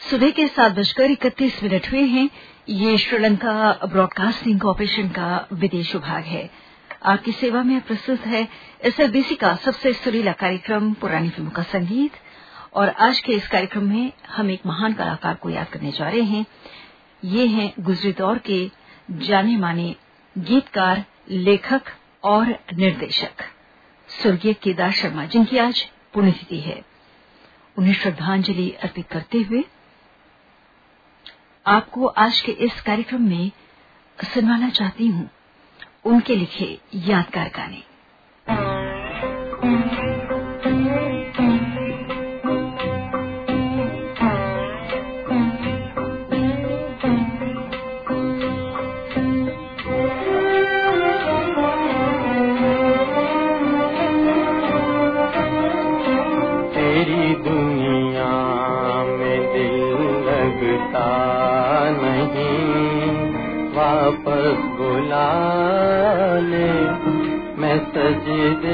सुबह के सात बजकर इकतीस मिनट हुए हैं। ये श्रीलंका ब्रॉडकास्टिंग कॉरपोरेशन का विदेश विभाग है। आपकी सेवा में प्रस्तुत है एसएलबीसी का सबसे सुरीला कार्यक्रम, पुरानी फ़िल्मों का संगीत। और आज के इस कार्यक्रम में हम एक महान कलाकार को याद करने जा रहे हैं। ये हैं गुजरे दौर के जाने माने गीतकार, लेखक और निर्देशक। स्वर्गीय केदार शर्मा जिनकी आज पुण्यतिथि है। उन्हें श्रद्धांजलि अर्पित करते हुए आपको आज के इस कार्यक्रम में सुनवाना चाहती हूँ। उनके लिखे यादगार गाने। सजदे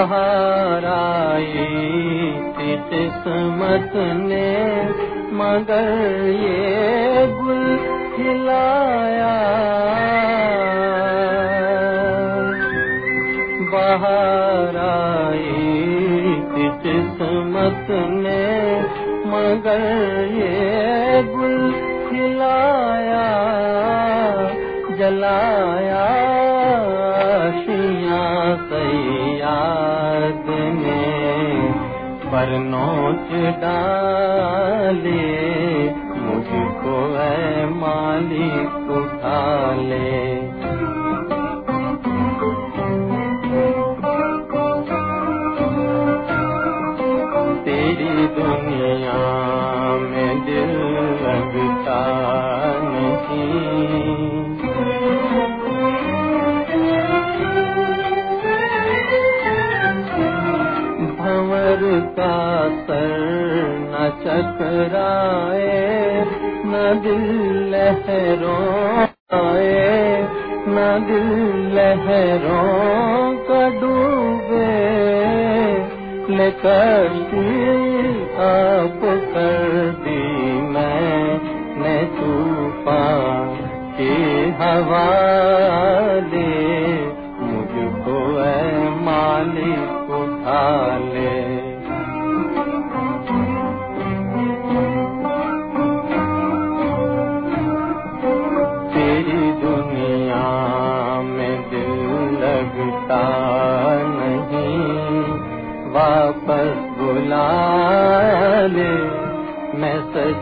बाहर आई किस्मत ने मगर ये गुल खिलाया। बाहर आई किस्मत ने, मगर ये गुल खिलाया, जलाया सैयाद में पर नोच डाले मुझको है मालिक उठा ले। न चकराए न दिल लहरों आए, न दिल लहरों का डूबे। लेकर आप कर दी मैंने तूफ़ान की हवा दे मुझको है मालिक उठा ले।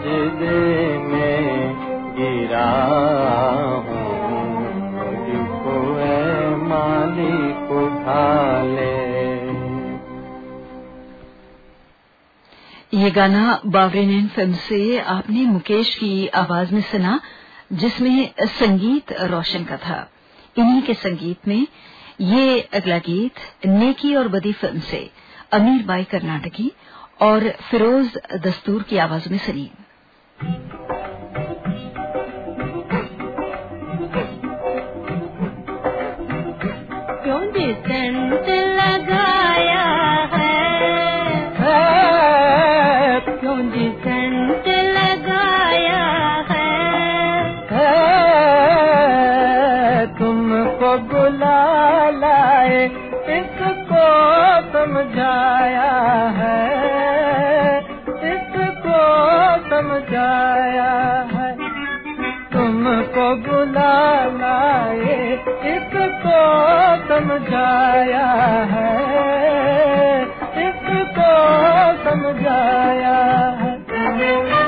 सजदे में गिरा ये गाना बावरेनैन फ़िल्म से आपने मुकेश की आवाज़ में सुना, जिसमें संगीत रोशन का था। इन्हीं के संगीत में ये अगला गीत नेकी और बदी फ़िल्म से अमीर बाई कर्नाटकी और फिरोज दस्तूर की आवाज़ में सुनी। Thank you. तुमको बुला लाए इसको समझाया है इसको समझाया है।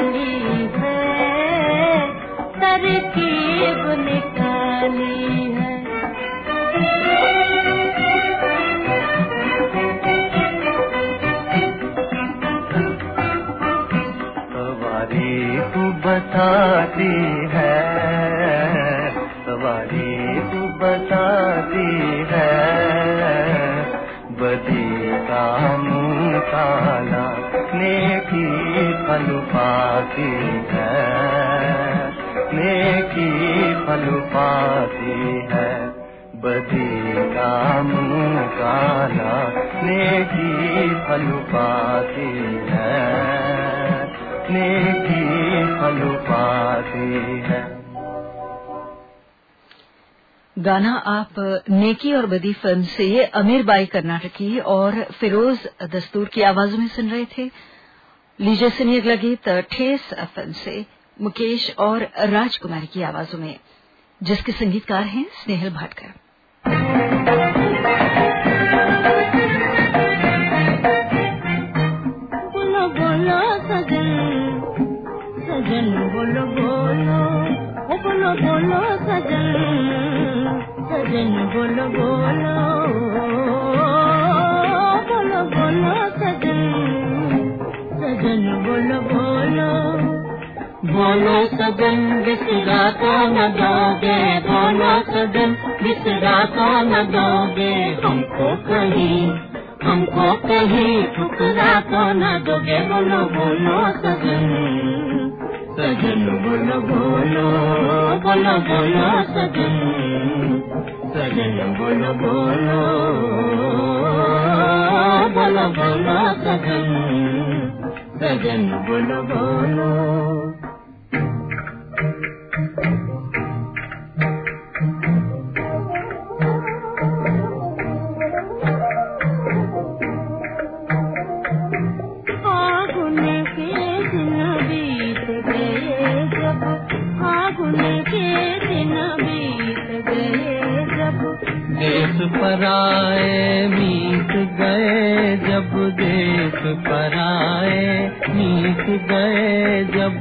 बताती है, सवारी तू बताती है। बदी का मुँह काला नेकी फल पाती है, नेकी फल पाती है। बदी का मुँह काला नेकी फल पाती है। गाना आप नेकी और बदी फ़िल्म से अमीर बाई कर्नाटकी और फिरोज दस्तूर की आवाजों में सुन रहे थे। लीजिए सुनिए अगला गीत, ठेस फ़िल्म से मुकेश और राजकुमारी की आवाजों में, जिसके संगीतकार हैं स्नेहल भाटकर। बोलो सजन सजन बोलो बोलो। बोलो बोलो सजन सजन बोलो बोलो। बोलो सजन, बिसरा तो न दोगे। बोलो सजन, बिसरा तो न दोगे। हमको कहीं हमको कहीं ठुकरा तो न दोगे। बोलो बोलो सजन। सजन बोलो बोलो बोलो बोलो सजन सजन बोलो बोलो बोलो बोलो सजन सजन बोलो बोलो देश पर आए मीत गए जब देश पर आए मीत गए जब।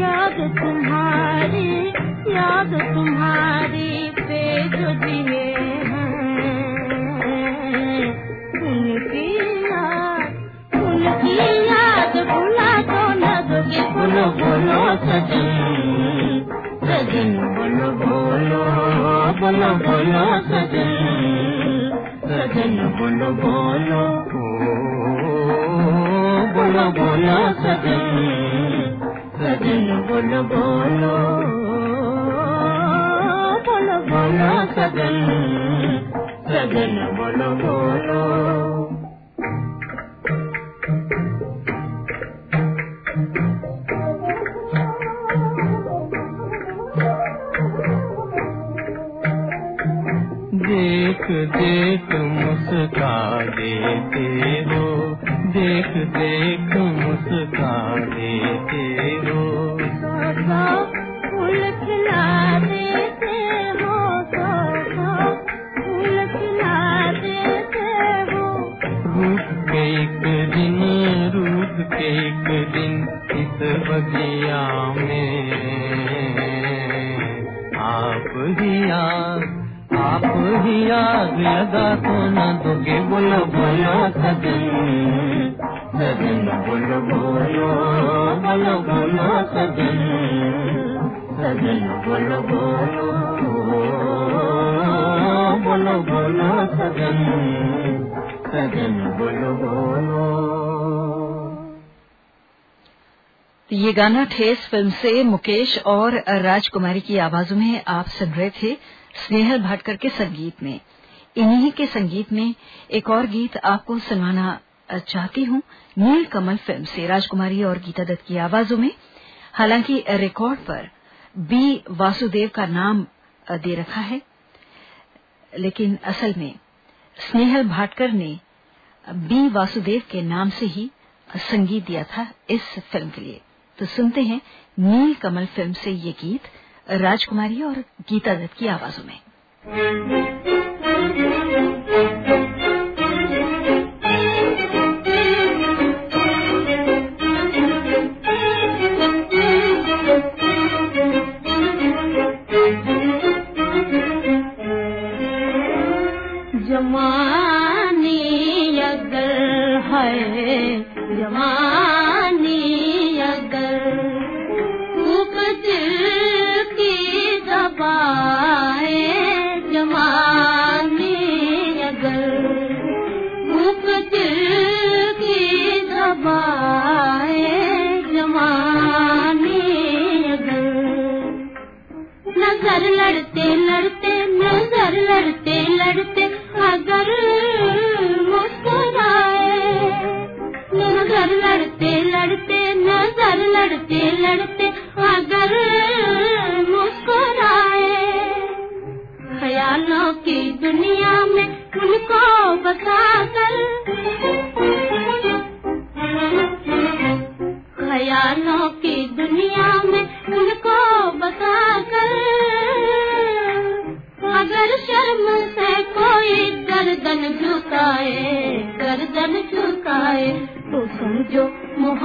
याद तुम्हारी याद तुम्हारी पे जो दिए हैं उनकी याद उनकी याद भुला तो न दोगे बोलो बोलो सजन। सजन। बोलो बोलो बोलो सजन सजन बोलो बोलो बोलो बोलो सजन सजन बोलो बोलो बोलो बोलो सजन सजन बोलो बोलो देख देख मुस्का देते हो देख देख। बोलो बोलो बोलो बोलो सदन सदन बोलो बोलो। तो ये गाना ठेस फ़िल्म से मुकेश और राजकुमारी की आवाजों में आप सुन रहे थे स्नेहल भाटकर के संगीत में। इन्हीं के संगीत में एक और गीत आपको सुनवाना चाहती हूँ नील कमल फ़िल्म से। राजकुमारी और गीता दत्त की आवाजों में। हालाँकि रिकॉर्ड पर बी वासुदेव का नाम दे रखा है। लेकिन असल में स्नेहल भाटकर ने बी वासुदेव के नाम से ही संगीत दिया था इस फ़िल्म के लिए। तो सुनते हैं नील कमल फ़िल्म से ये गीत, राजकुमारी और गीता दत्त की आवाजों में।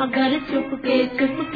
अगर चुपके चुप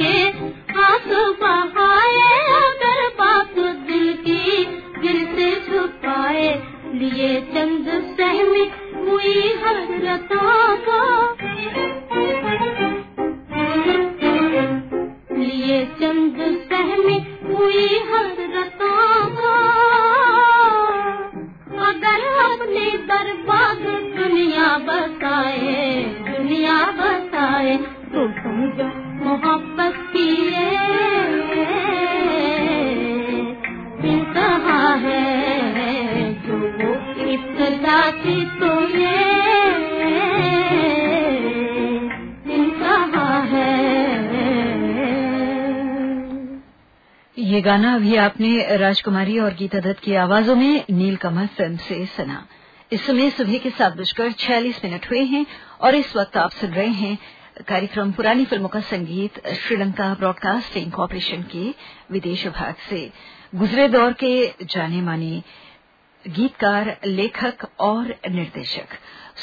आपने राजकुमारी और गीता दत्त की आवाजों में नीलकमल फ़िल्म से सुना। इस समय सुबह के सात बजकर छियालीस मिनट हुए हैं और इस वक्त आप सुन रहे हैं कार्यक्रम पुरानी फ़िल्मों का संगीत श्रीलंका ब्रॉडकास्टिंग कॉरपोरेशन के विदेश विभाग से। गुजरे दौर के जाने माने गीतकार, लेखक और निर्देशक।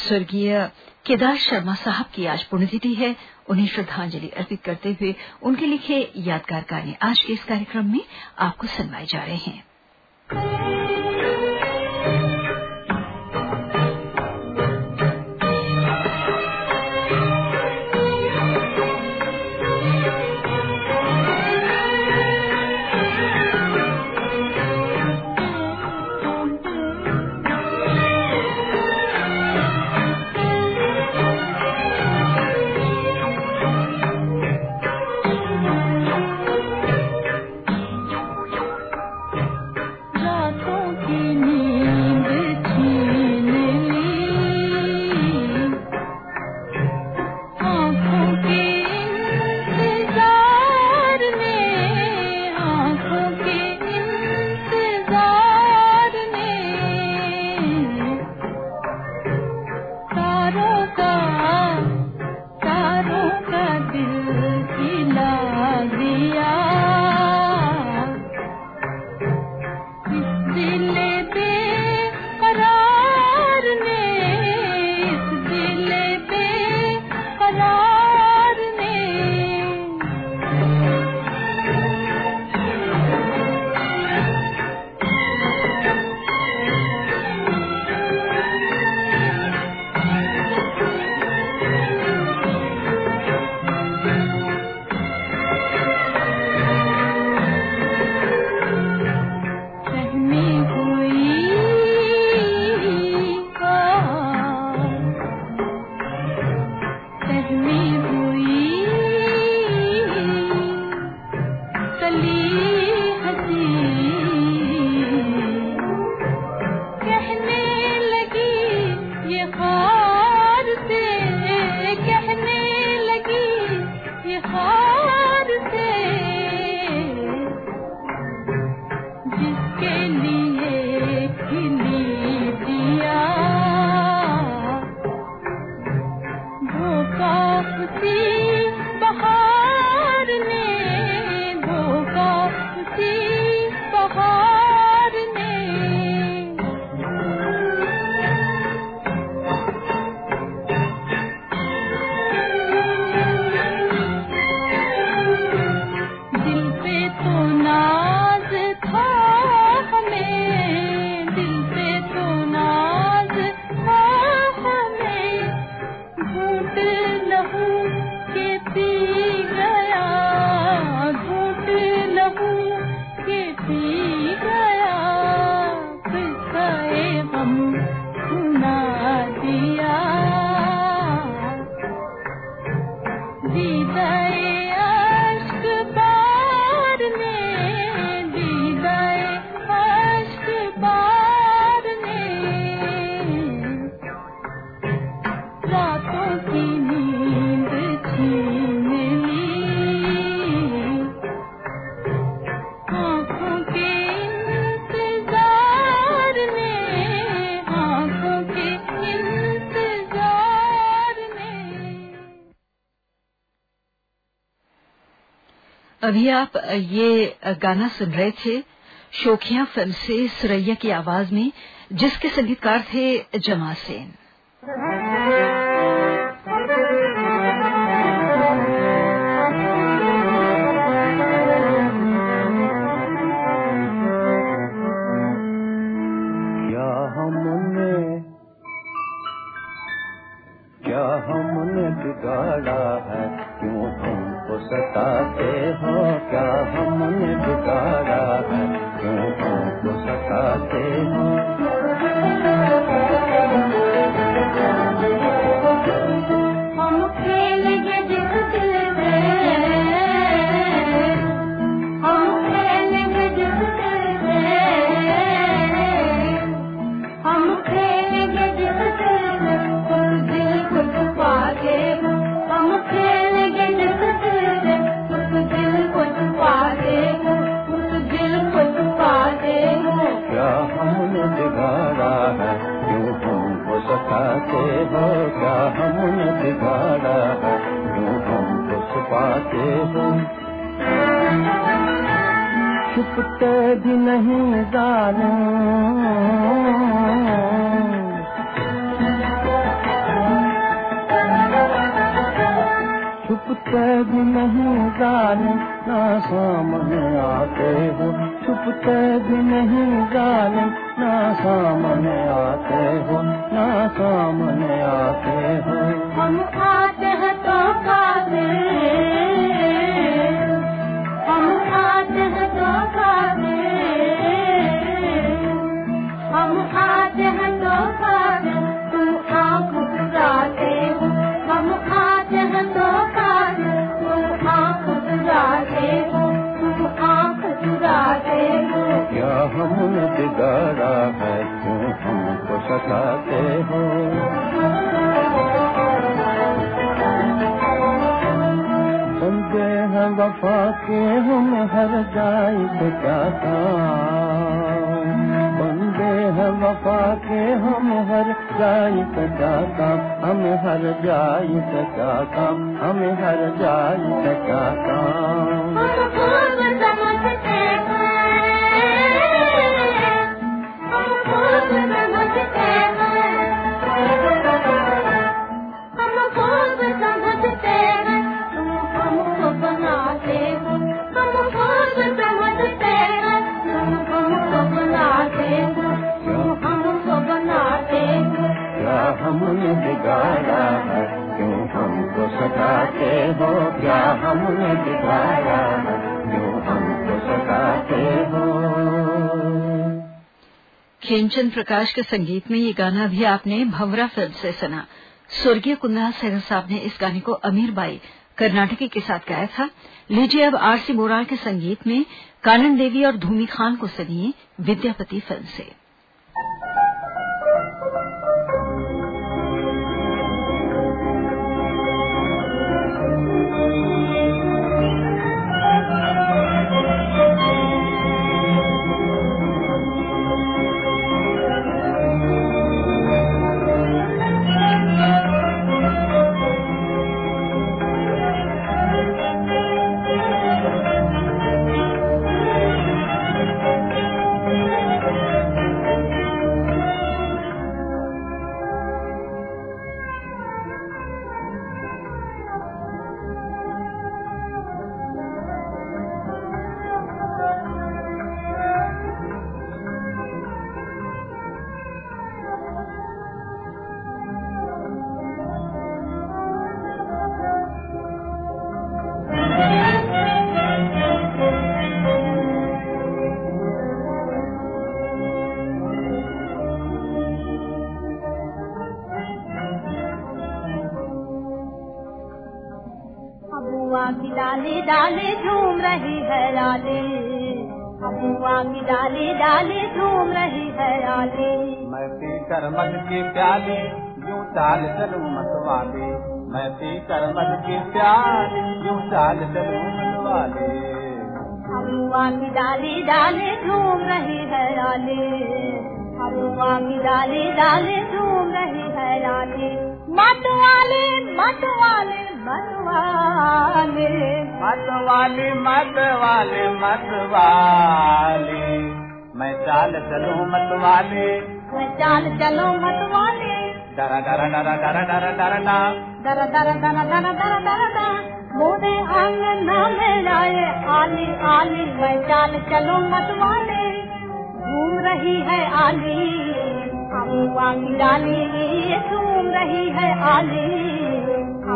स्वर्गीय केदार शर्मा साहब की आज पुण्यतिथि है। उन्हें श्रद्धांजलि अर्पित करते हुए उनके लिखे यादगार गाने आज के इस कार्यक्रम में आपको सुनवाए जा रहे हैं। अभी आप ये गाना सुन रहे थे, शोखिया फ़िल्म से सुरैया की आवाज़ में, जिसके संगीतकार थे जमा सेन। छुपते भी नहीं जाने, ना सामने आते हो, ना सामने आते हो। हम आते हैं तो काते हम आते हैं तो काते हम आते हैं तो काते तुम आँख चुराते हमने बिगाड़ा है हमको सताते हो? हैं वफा के हम हर जाए तो क्या वफा के हम हर जाए तो हम हर जाए तो हम हर जाए तो हमने बिगाड़ा है? क्यों हमको सताते हो? क्या हमने बिगाड़ा है? क्यों हमको सताते हो? खेमचंद प्रकाश के संगीत में ये गाना भी आपने भंवरा फ़िल्म से सुना। स्वर्गीय कुंदन सहर साहब ने इस गाने को अमीर बाई कर्नाटकी के साथ गाया था। लीजिए अब आरसी बोराल के संगीत में कानन देवी और धूमी खान को सुनिए विद्यापति फ़िल्म से। डाली झूम रही है लाली अबुआ की डाली डाली झूम रही है लाली मैं पी कर मध की प्याली यूँ चाल चलूँ मतवाली। मैं पी कर मध की प्याली यूँ चाल चलू मतवाली। अबुआ की डाली डाले झूम रही है लाली अबुआ की डाली डाली झूम रही है लाली मतवाली मतवाली। मतवाली मतवाली मतवाली मतवाली मैं चाल चलूँ मतवाली मैं चाल चलो मतवाली डरा डरा डरा डरा डरा डरा डा दर दर दर दर दर दर दर मोरे आँगन में आए आली आली मैं चाल चलो मतवाले घूम रही है आली अबुआ की डाली झूम रही है आली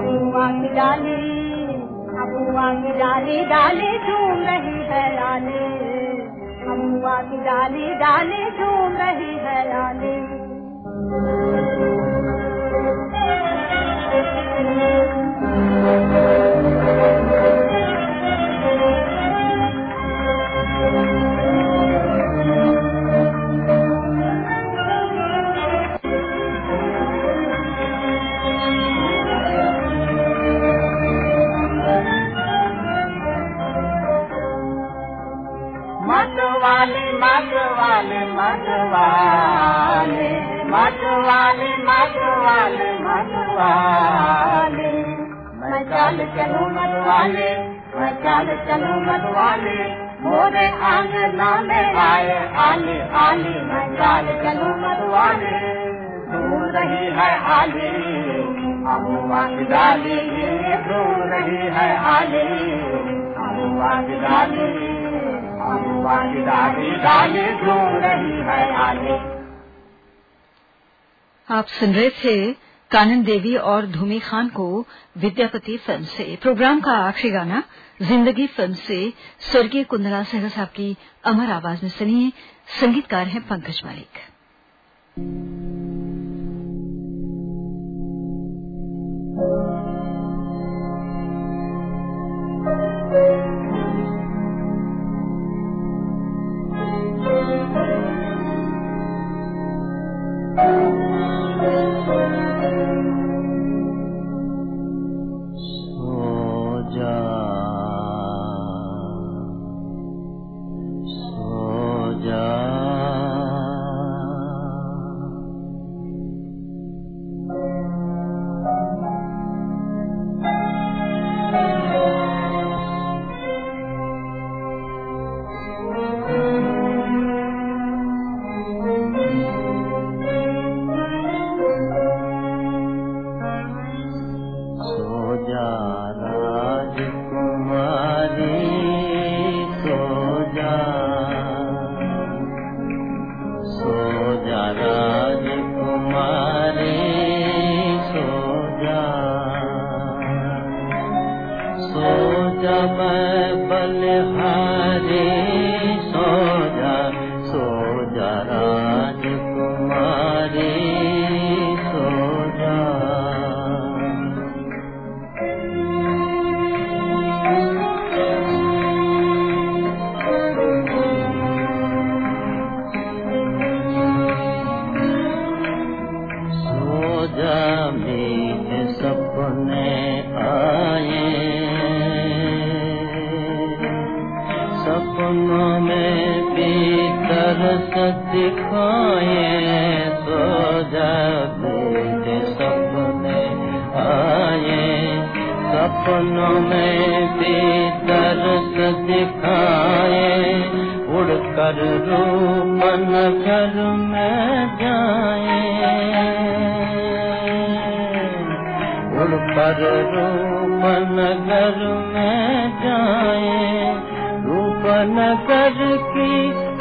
की डाली अबुआ की डाली डाली झूम रही है लाली। अबुआ की डाली डाली झूम रही है लाली। मतवाली मतवाली मतवाली मतवाली मतवाली मतवाली मैं चाल चलूँ मतवाली मैं चाल चलूँ मतवाली मोरे आंगना में आए, आली आली, मैं चाल चलूँ मतवाली झूम रही है आली अबुआ की डाली झूम रही है आली। अबुआ की डाली अबुआ की डाली झूम रही है आली आप सुन रहे थे कानन देवी और धूमी खान को विद्यापति फ़िल्म से। प्रोग्राम का आखिरी गाना ज़िंदगी फ़िल्म से स्वर्गीय कुंदला सहरा साहब की अमर आवाज़ में सुनिए। संगीतकार हैं पंकज मालिक। बलारी आए, सपनों में भी दिखाए, उड़कर रूपन घर में जाए। उड़कर रूपनगर में जाए रूपनगर की सखियाँ आए रूपनगर की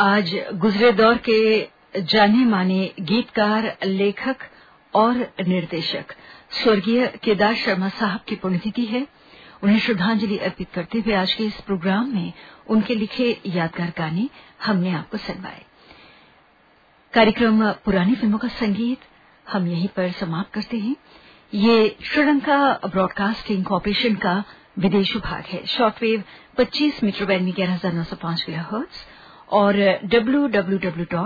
आज गुजरे दौर के जाने माने गीतकार, लेखक और निर्देशक स्वर्गीय केदार शर्मा साहब की पुण्यतिथि है। उन्हें श्रद्धांजलि अर्पित करते हुए आज के इस प्रोग्राम में उनके लिखे यादगार गाने हमने आपको सुनवाए। कार्यक्रम पुरानी फ़िल्मों का संगीत हम यहीं पर समाप्त करते हैं। ये श्रीलंका ब्रॉडकास्टिंग कॉरपोरेशन का विदेश विभाग है। शॉर्टवेव 25 मीटर बैंड में ग्यारह हज़ार नौ सौ पाँच किलोहर्ट्ज और www.slbc.lk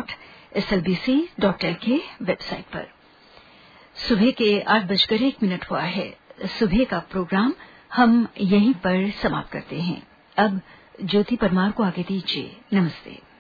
वेबसाइट पर। सुबह के आठ बजकर एक मिनट हुआ है। सुबह का प्रोग्राम हम यहीं पर समाप्त करते हैं। अब ज्योति परमार को आगे दीजिए। नमस्ते।